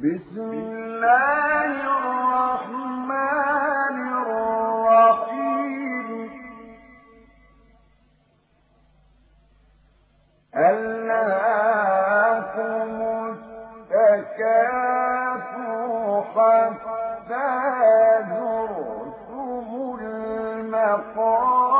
بسم الله الرحمن الرحيم. ألهاكم التكاثر حتى زرتم المقابر